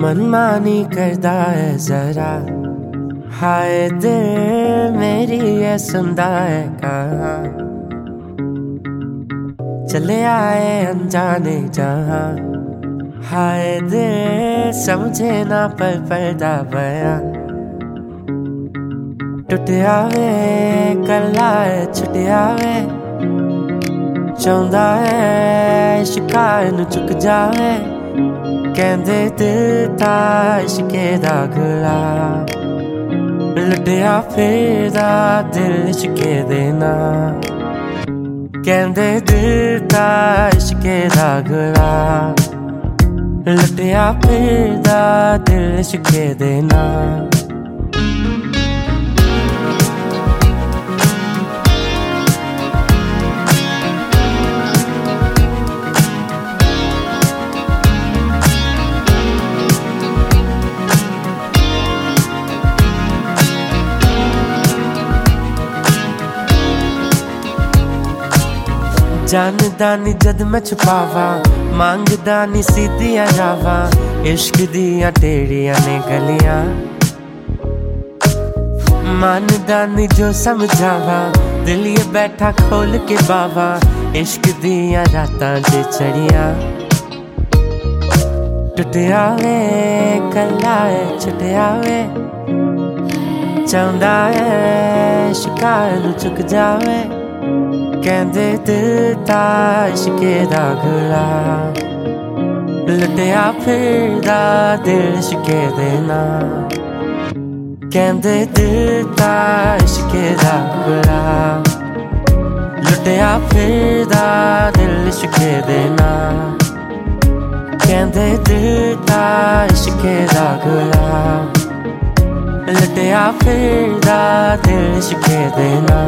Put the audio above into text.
मनमानी करदा है जरा हाय दिल मेरी ये सुनदा है कहा चले आए अनजाने जहां हाय दिल समझे ना पर पर्दा बया टुटिया वे कला छुटिया वे ਚਾਹੁੰਦਾ ਹੈ ਸ਼ਿਕਾਰ ਨੂੰ ਚੁੱਕ ਜਾਵੇ ਕਹਿੰਦੇ ਦਿਲ ਤਾਂ ਇਸ਼ਕੇ ਦਾ ਗਲਾ ਲੁੱਟਿਆ ਫਿਰਦਾ ਦਿਲ ਇਸ਼ਕੇ ਦੇ ਨਾ ਕਹਿੰਦੇ ਦਿਲ ਤਾਂ ਇਸ਼ਕੇ ਦਾ ਗਲਾ ਲੁੱਟਿਆ ਫਿਰਦਾ ਦਿਲ ਇਸ਼ਕੇ ਦੇ ਨਾ जानदा नी जद मैं छुपावा, मांगदा नी सीधिया जावा, इश्क दिया टेड़िया ने गलिया। मानदा नी जो समझावा, दिल ये बैठा खोल के बावा, इश्क दिया रातां जे चढ़िया। टुटिया वे कला है छुटिया वे। चाहता है शिकायत चुक जावे। ਕਹਿੰਦੇ ਦਿਲ ਤਾਂ ਇਸ਼ਕੇ ਦਾ ਗਲਾ ਲੁੱਟਿਆ ਫਿਰਦਾ ਦਿਲ ਇਸ਼ਕੇ ਦੇ ਨਾ ਕਹਿੰਦੇ ਦਿਲ ਤਾਂ ਇਸ਼ਕੇ ਦਾ ਗਲਾ ਲੁੱਟਿਆ ਫਿਰਦਾ ਦਿਲ ਇਸ਼ਕੇ ਦੇ ਨਾ ਕਹਿੰਦੇ ਦਿਲ ਤਾਂ ਇਸ਼ਕੇ ਦਾ ਗਲਾ ਲੁੱਟਿਆ ਫਿਰਦਾ ਦਿਲ ਇਸ਼ਕੇ ਦੇ ਨਾ